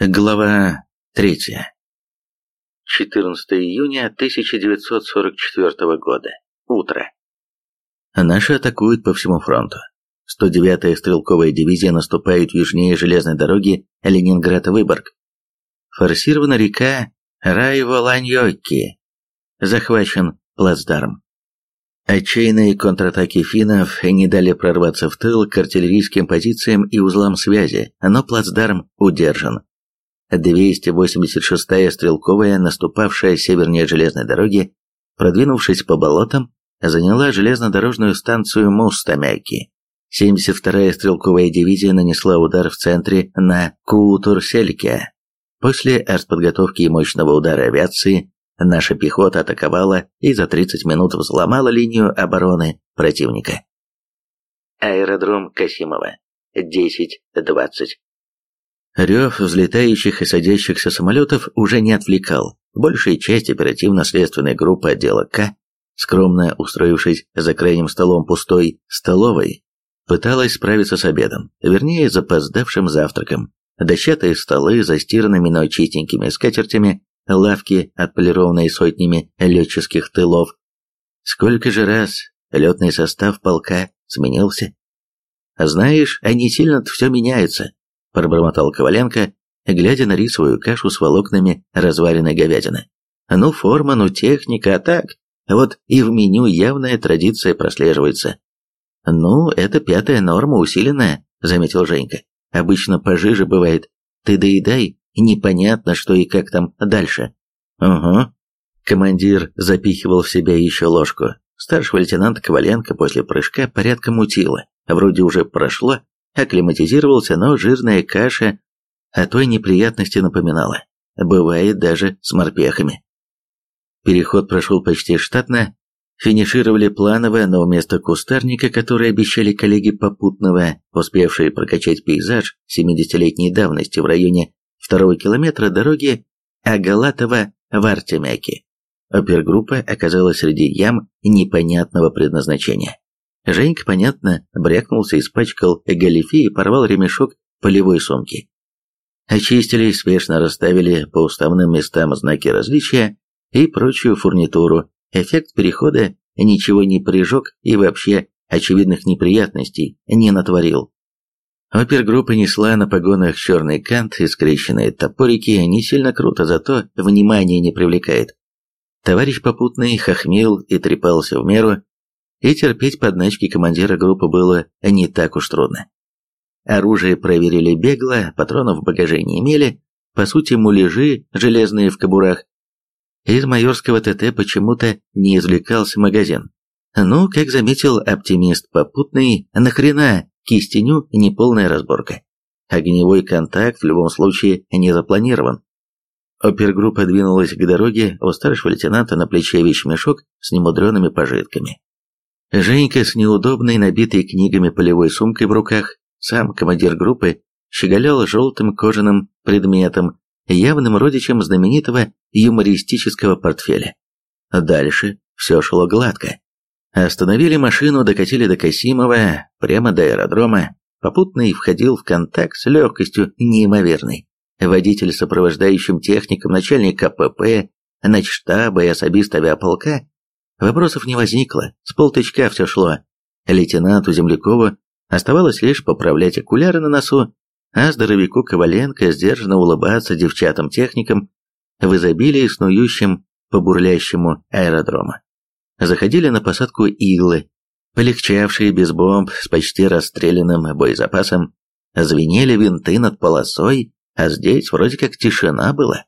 Глава 3. 14 июня 1944 года. Утро. Наши атакуют по всему фронту. 109-я стрелковая дивизия наступает южнее железной дороги Ленинград-Выборг. Форсирована река Райволаньоки. Захвачен плацдарм. Отчаянные контратаки финнов не дали прорваться в тыл к артиллерийским позициям и узлам связи, но плацдарм удержан. 286-я стрелковая, наступавшая севернее железной дороги, продвинувшись по болотам, заняла железнодорожную станцию Мустамяки. 72-я стрелковая дивизия нанесла удар в центре на Куутурсельке. После артподготовки и мощного удара авиации наша пехота атаковала и за 30 минут взломала линию обороны противника. Аэродром Касимова. 10-20. Рев взлетающих и садящихся самолетов уже не отвлекал. Большая часть оперативно-следственной группы отдела К, скромно устроившись за крайним столом пустой столовой, пыталась справиться с обедом, вернее, запоздавшим завтраком. Дощатые столы, застиранными, но чистенькими скатертями, лавки, отполированные сотнями летческих тылов. Сколько же раз летный состав полка сменился? Знаешь, они сильно все меняются пробормотал Коваленко, глядя на рисовую кашу с волокнами разваренной говядины. Ну, форма, ну, техника, а так, вот и в меню явная традиция прослеживается. Ну, это пятая норма усиленная, заметил Женька. Обычно пожиже бывает. Ты доедай, непонятно, что и как там дальше. Угу. Командир запихивал в себя еще ложку. Старшего лейтенанта Коваленко после прыжка порядком мутило. Вроде уже прошло, акклиматизировался, но жирная каша о той неприятности напоминала. Бывает даже с морпехами. Переход прошел почти штатно, финишировали планово, но вместо кустарника, который обещали коллеги попутного, успевшие прокачать пейзаж 70-летней давности в районе второго километра дороги Агалатова в Артемяке. Опергруппа оказалась среди ям непонятного предназначения. Женька, понятно, брякнулся, испачкал галифе и порвал ремешок полевой сумки. Очистили, спешно расставили по уставным местам знаки различия и прочую фурнитуру. Эффект перехода ничего не прижег и вообще очевидных неприятностей не натворил. Опергруппа несла на погонах черный кант и скрещенные топорики, не сильно круто, зато внимание не привлекает. Товарищ попутный хохмел и трепался в меру, и терпеть подначки командира группы было не так уж трудно. Оружие проверили бегло, патронов в багаже не имели, по сути муляжи железные в кобурах. Из майорского ТТ почему-то не извлекался магазин. Ну, как заметил оптимист попутный, нахрена кистеню неполная разборка. Огневой контакт в любом случае не запланирован. Опергруппа двинулась к дороге, у старшего лейтенанта на плече вещмешок с немудреными пожитками. Женька с неудобной, набитой книгами полевой сумкой в руках, сам командир группы, щеголял желтым кожаным предметом, явным родичем знаменитого юмористического портфеля. Дальше все шло гладко. Остановили машину, докатили до Касимова, прямо до аэродрома. Попутный входил в контакт с легкостью неимоверной. Водитель сопровождающим техником, начальник КПП, начштаба и особист авиаполка Вопросов не возникло, с полтычка все шло. Лейтенанту Землякову оставалось лишь поправлять окуляры на носу, а здоровяку Коваленко сдержанно улыбаться девчатам-техникам в изобилии снующим по бурлящему аэродрому. Заходили на посадку иглы, полегчавшие без бомб с почти расстрелянным боезапасом, звенели винты над полосой, а здесь вроде как тишина была.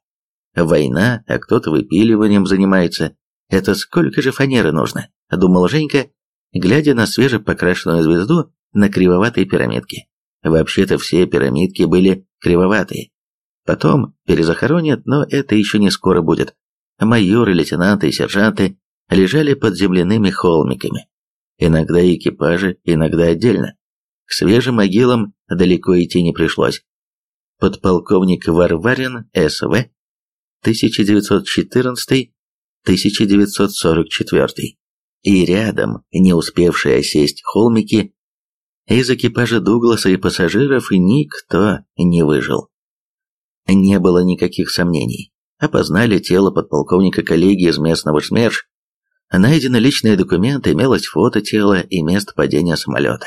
Война, а кто-то выпиливанием занимается, это сколько же фанеры нужно? Думал Женька, глядя на свежепокрашенную звезду на кривоватой пирамидке. Вообще-то все пирамидки были кривоватые. Потом перезахоронят, но это еще не скоро будет. Майоры, лейтенанты и сержанты лежали под земляными холмиками. Иногда экипажи, иногда отдельно. К свежим могилам далеко идти не пришлось. Подполковник Варварин, СВ, 1914 1944, и рядом, не успевшие осесть холмики, из экипажа Дугласа и пассажиров никто не выжил. Не было никаких сомнений. Опознали тело подполковника коллеги из местного СМЕРШ. Найдены личные документы, имелось фото тела и место падения самолета.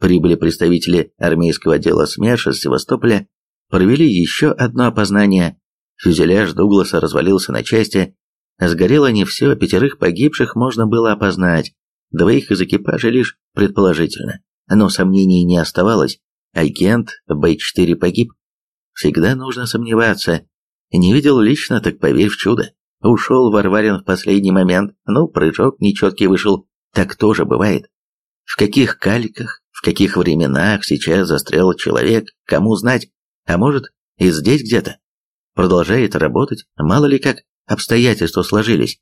Прибыли представители армейского отдела СМЕРШ из Севастополя, провели еще одно опознание. Фюзеляж Дугласа развалился на части. Сгорело не все, пятерых погибших можно было опознать, двоих из экипажа лишь предположительно. Но сомнений не оставалось. Агент Б-4 погиб. Всегда нужно сомневаться. Не видел лично, так поверь в чудо. Ушел Варварин в последний момент, ну, прыжок нечеткий вышел. Так тоже бывает. В каких кальках, в каких временах сейчас застрял человек, кому знать, а может и здесь где-то. Продолжает работать, мало ли как обстоятельства сложились.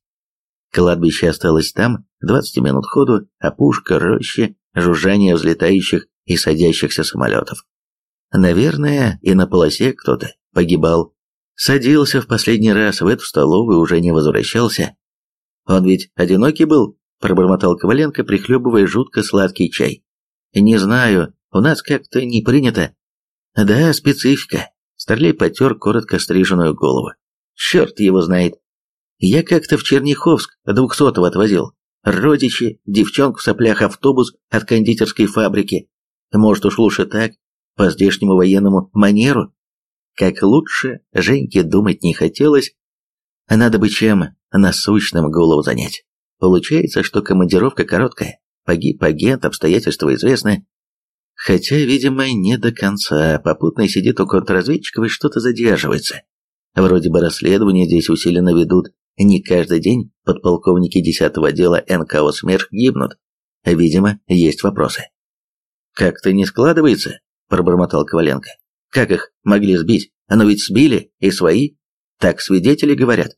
Кладбище осталось там, 20 минут ходу, опушка, рощи, жужжание взлетающих и садящихся самолетов. Наверное, и на полосе кто-то погибал. Садился в последний раз в эту столовую, уже не возвращался. Он ведь одинокий был, пробормотал Коваленко, прихлебывая жутко сладкий чай. Не знаю, у нас как-то не принято. Да, специфика. Старлей потер коротко стриженную голову. Черт его знает. Я как-то в Черняховск двухсотого отвозил. Родичи, девчонку в соплях автобус от кондитерской фабрики. Может уж лучше так, по здешнему военному манеру. Как лучше, Женьке думать не хотелось. Надо бы чем насущным голову занять. Получается, что командировка короткая. Погиб агент, обстоятельства известны. Хотя, видимо, не до конца. Попутно сидит у контрразведчиков и что-то задерживается. Вроде бы расследования здесь усиленно ведут. Не каждый день подполковники 10-го отдела НКО СМЕРШ гибнут. Видимо, есть вопросы. «Как-то не складывается», – пробормотал Коваленко. «Как их могли сбить? Но ведь сбили, и свои. Так свидетели говорят».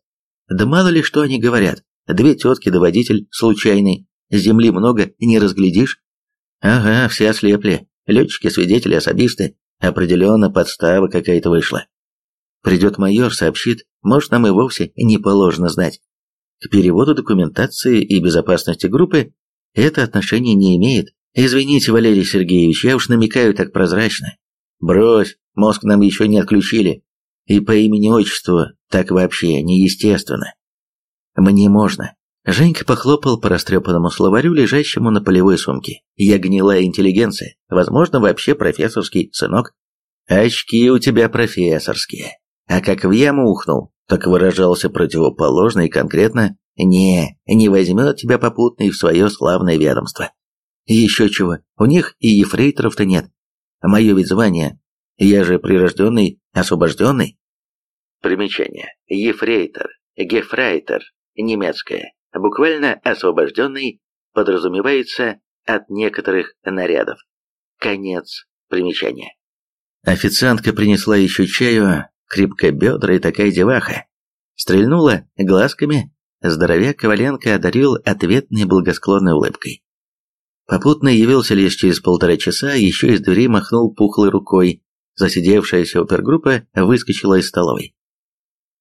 «Да мало ли что они говорят. Две тетки да водитель случайный. Земли много, не разглядишь». «Ага, все ослепли. Летчики, свидетели, особисты. Определенно подстава какая-то вышла. Придет майор, сообщит, может, нам и вовсе не положено знать. К переводу документации и безопасности группы это отношение не имеет. Извините, Валерий Сергеевич, я уж намекаю так прозрачно. Брось, мозг нам еще не отключили. И по имени-отчеству так вообще неестественно. Мне можно. Женька похлопал по растрепанному словарю, лежащему на полевой сумке. Я гнилая интеллигенция, возможно, вообще профессорский сынок. Очки у тебя профессорские. А как в яму ухнул, так выражался противоположно и конкретно «не, не возьмет тебя попутный в свое славное ведомство». Еще чего, у них и ефрейторов-то нет. Мое ведь звание, я же прирожденный, освобожденный. Примечание. Ефрейтор, гефрейтор, немецкое, буквально освобожденный, подразумевается от некоторых нарядов. Конец примечания. Официантка принесла еще чаю, крепкобедрая такая деваха. Стрельнула глазками, здоровяк Коваленко одарил ответной благосклонной улыбкой. Попутно явился лишь через полтора часа, еще из двери махнул пухлой рукой. Засидевшаяся опергруппа выскочила из столовой.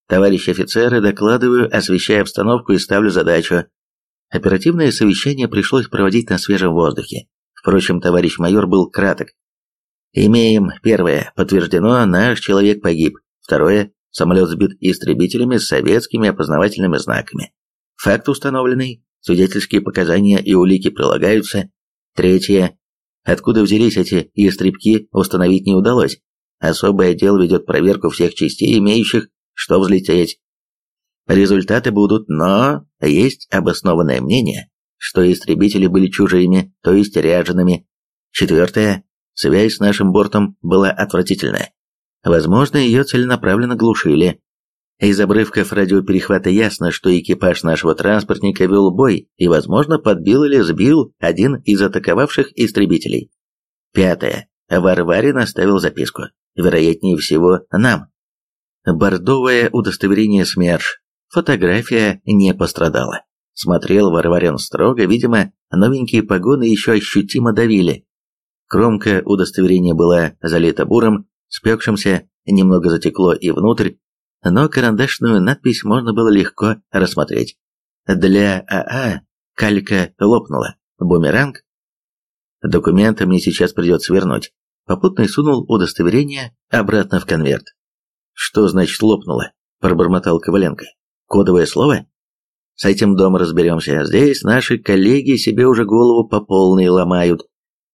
«Товарищи офицеры, докладываю, освещая обстановку и ставлю задачу. Оперативное совещание пришлось проводить на свежем воздухе. Впрочем, товарищ майор был краток. Имеем, первое, подтверждено, наш человек погиб. Второе, самолет сбит истребителями с советскими опознавательными знаками. Факт установленный, свидетельские показания и улики прилагаются. Третье, откуда взялись эти истребки, установить не удалось. Особый отдел ведет проверку всех частей, имеющих что взлететь. Результаты будут, но есть обоснованное мнение, что истребители были чужими, то есть ряжеными. Четвертое. Связь с нашим бортом была отвратительная. Возможно, ее целенаправленно глушили. Из обрывков радиоперехвата ясно, что экипаж нашего транспортника вел бой и, возможно, подбил или сбил один из атаковавших истребителей. Пятое. Варварин оставил записку. Вероятнее всего, нам. Бордовое удостоверение СМЕРШ. Фотография не пострадала. Смотрел Варварин строго, видимо, новенькие погоны еще ощутимо давили. Кромка удостоверения была залита буром, спекшимся, немного затекло и внутрь, но карандашную надпись можно было легко рассмотреть. Для АА калька лопнула. Бумеранг? Документы мне сейчас придется вернуть. Попутно сунул удостоверение обратно в конверт. «Что значит лопнуло?» – пробормотал Коваленко. «Кодовое слово?» «С этим дома разберемся. Здесь наши коллеги себе уже голову по полной ломают.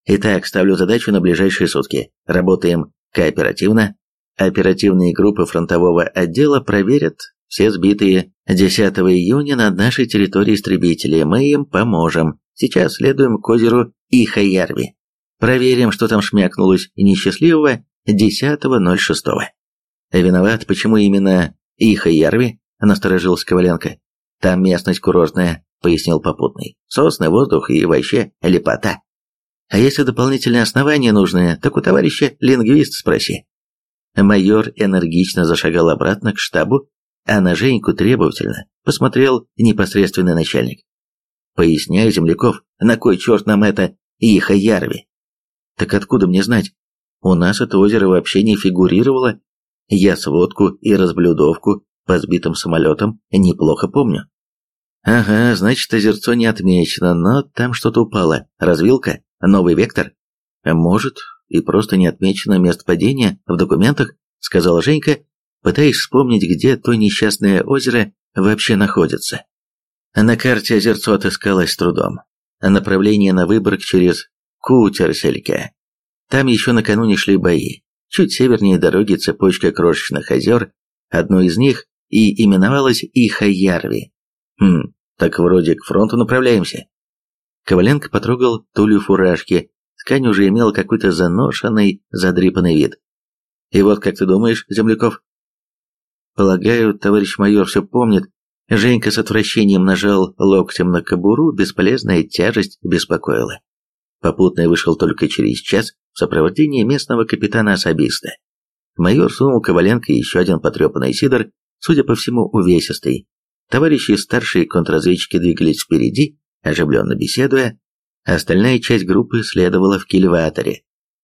Итак, ставлю задачу на ближайшие сутки. Работаем кооперативно. Оперативные группы фронтового отдела проверят все сбитые 10 июня над нашей территорией истребители. Мы им поможем. Сейчас следуем к озеру Ихаярви. Проверим, что там шмякнулось несчастливого 10.06. Виноват, почему именно Ихаярви? Насторожился Коваленко. Там местность курортная, пояснил попутный. Сосны, воздух и вообще лепота. А если дополнительные основания нужны, так у товарища лингвист спроси. Майор энергично зашагал обратно к штабу, а на Женьку требовательно посмотрел непосредственный начальник. «Поясняй, земляков, на кой черт нам это Иха-Ярви?» «Так откуда мне знать? У нас это озеро вообще не фигурировало. Я сводку и разблюдовку по сбитым самолетам неплохо помню». «Ага, значит, озерцо не отмечено, но там что-то упало. Развилка? Новый вектор?» «Может, и просто не отмечено место падения в документах», сказала Женька, пытаясь вспомнить, где то несчастное озеро вообще находится. На карте озерцо отыскалось с трудом. Направление на Выборг через Кутерсельке. Там еще накануне шли бои. Чуть севернее дороги цепочка крошечных озер, одно из них и именовалось Ихаярви. Хм, так вроде к фронту направляемся. Коваленко потрогал тулью фуражки, ткань уже имела какой-то заношенный, задрипанный вид. И вот как ты думаешь, Земляков? Полагаю, товарищ майор все помнит, Женька с отвращением нажал локтем на кобуру, бесполезная тяжесть беспокоила. Попутный вышел только через час в сопровождении местного капитана-особиста. Майор сунул Коваленко еще один потрепанный сидор, судя по всему, увесистый. Товарищи старшие контрразведчики двигались впереди, оживленно беседуя, остальная часть группы следовала в кильваторе.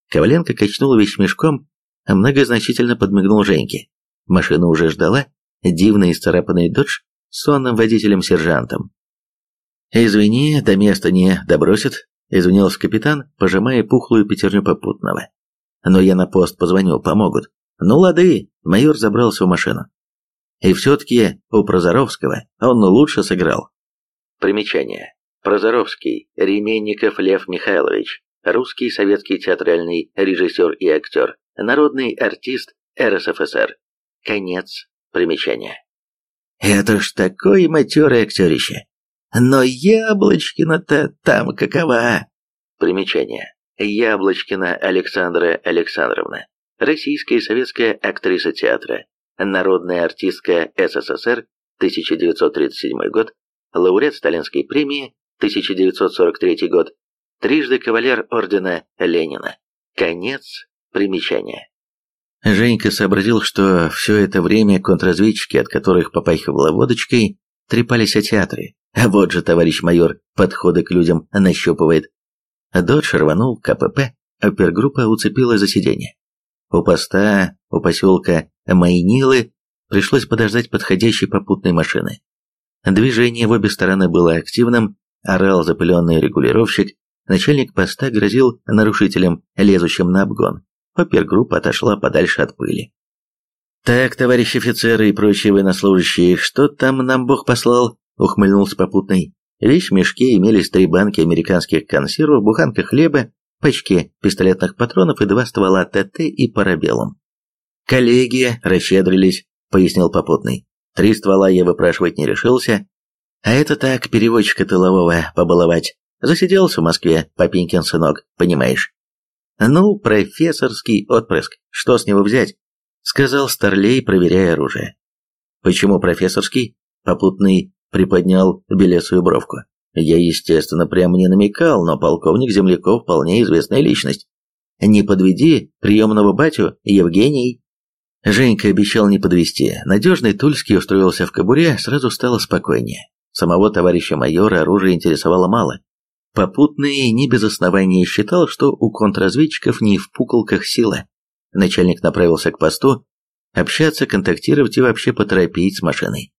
Коваленко качнул вещмешком, а многозначительно подмигнул Женьке. Машина уже ждала, дивный исцарапанный додж сонным водителем-сержантом. «Извини, до места не добросит», — извинился капитан, пожимая пухлую пятерню попутного. «Но я на пост позвоню, помогут». «Ну, лады», — майор забрался в машину. И все-таки у Прозоровского он лучше сыграл. Примечание. Прозоровский, Ременников Лев Михайлович, русский советский театральный режиссер и актер, народный артист РСФСР. Конец примечания. Это ж такое матерое актерище. Но Яблочкина-то там какова? Примечание. Яблочкина Александра Александровна. Российская и советская актриса театра. Народная артистка СССР, 1937 год. Лауреат Сталинской премии, 1943 год. Трижды кавалер ордена Ленина. Конец примечания. Женька сообразил, что все это время контрразведчики, от которых попахивало водочкой, трепались о театре. А вот же товарищ майор подходы к людям нащупывает. Додж рванул КПП, опергруппа уцепилась за сиденье. У поста, у поселка Майнилы пришлось подождать подходящей попутной машины. Движение в обе стороны было активным, орал запыленный регулировщик, начальник поста грозил нарушителям, лезущим на обгон опергруппа отошла подальше от пыли. «Так, товарищи офицеры и прочие военнослужащие, что там нам Бог послал?» — ухмыльнулся попутный. Весь в мешке имелись три банки американских консервов, буханка хлеба, пачки пистолетных патронов и два ствола ТТ и парабеллум. «Коллеги расщедрились», — пояснил попутный. «Три ствола я выпрашивать не решился, а это так, переводчика тылового побаловать. Засиделся в Москве, папенькин сынок, понимаешь. «Ну, профессорский отпрыск, что с него взять?» — сказал Старлей, проверяя оружие. «Почему профессорский?» — попутный приподнял белесую бровку. «Я, естественно, прямо не намекал, но полковник Земляков вполне известная личность. Не подведи приемного батю, Евгений!» Женька обещал не подвести. Надежный Тульский устроился в кобуре, сразу стало спокойнее. Самого товарища майора оружие интересовало мало. Попутный не без основания считал, что у контрразведчиков не в пуколках сила. Начальник направился к посту, общаться, контактировать и вообще поторопить с машиной.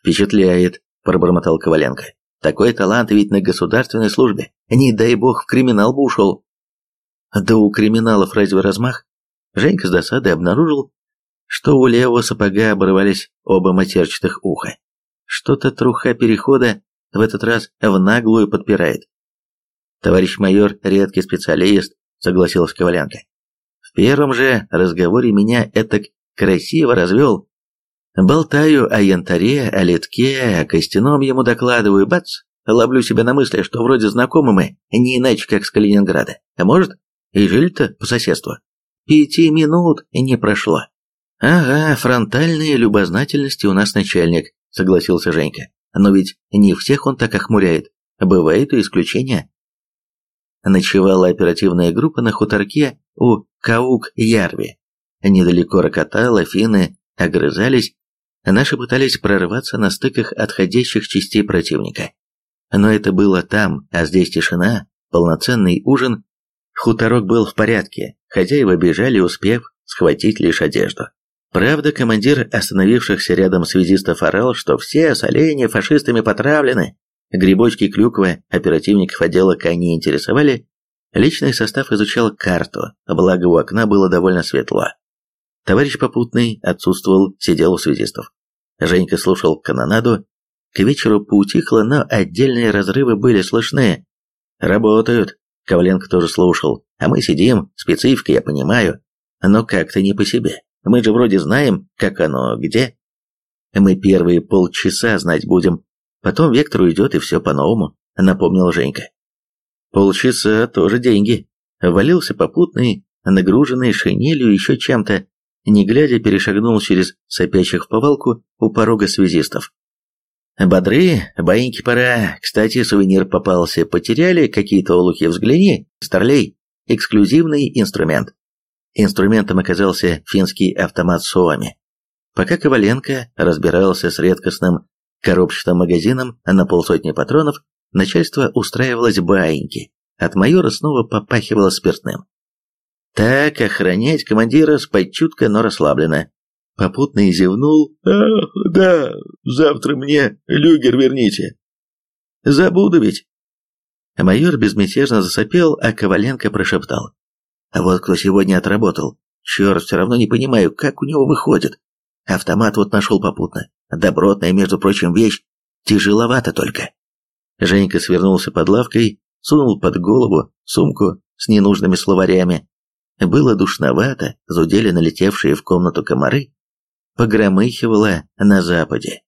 «Впечатляет», – пробормотал Коваленко. «Такой талант ведь на государственной службе. Не дай бог в криминал бы ушел». «Да у криминалов разве размах?» Женька с досадой обнаружил, что у левого сапога обрывались оба матерчатых уха. Что-то труха перехода в этот раз в наглую подпирает. Товарищ майор редкий специалист, согласилась Коваленко. В первом же разговоре меня это красиво развел. Болтаю о янтаре, о литке, о костяном ему докладываю, бац, ловлю себя на мысли, что вроде знакомы мы, не иначе как с Калининграда. А может, и жили-то по соседству. Пяти минут не прошло. Ага, фронтальные любознательности у нас начальник, согласился Женька. Но ведь не всех он так охмуряет. Бывают и исключения. Ночевала оперативная группа на хуторке у Каук-Ярви. Недалеко рокотало, финны огрызались, наши пытались прорваться на стыках отходящих частей противника. Но это было там, а здесь тишина, полноценный ужин. Хуторок был в порядке, хозяева бежали, успев схватить лишь одежду. Правда, командир остановившихся рядом связистов орал, что все соленья фашистами потравлены. Грибочки клюквы оперативников отдела К не интересовали. Личный состав изучал карту, благо у окна было довольно светло. Товарищ попутный отсутствовал, сидел у связистов. Женька слушал канонаду. К вечеру поутихло, но отдельные разрывы были слышны. «Работают», — Коваленко тоже слушал. «А мы сидим, специфика, я понимаю, но как-то не по себе». Мы же вроде знаем, как оно, где. Мы первые полчаса знать будем, потом вектор уйдет и все по-новому, напомнил Женька. Полчаса тоже деньги. Валился попутный, нагруженный шинелью еще чем-то, не глядя перешагнул через сопящих в повалку у порога связистов. «Бодры, баиньки пора. Кстати, сувенир попался. Потеряли какие-то олухи? Взгляни, старлей. Эксклюзивный инструмент. Инструментом оказался финский автомат Суоми. Пока Коваленко разбирался с редкостным коробчатым магазином на полсотни патронов, начальство устраивалось баиньки. От майора снова попахивало спиртным. Так, охранять командира спать чутко, но расслабленно. Попутный зевнул. «Ах, да, завтра мне люгер верните». «Забуду ведь». Майор безмятежно засопел, а Коваленко прошептал. А вот кто сегодня отработал, черт, все равно не понимаю, как у него выходит. Автомат вот нашел попутно. Добротная, между прочим, вещь. Тяжеловато только. Женька свернулся под лавкой, сунул под голову сумку с ненужными словарями. Было душновато, зудели налетевшие в комнату комары. Погромыхивало на западе.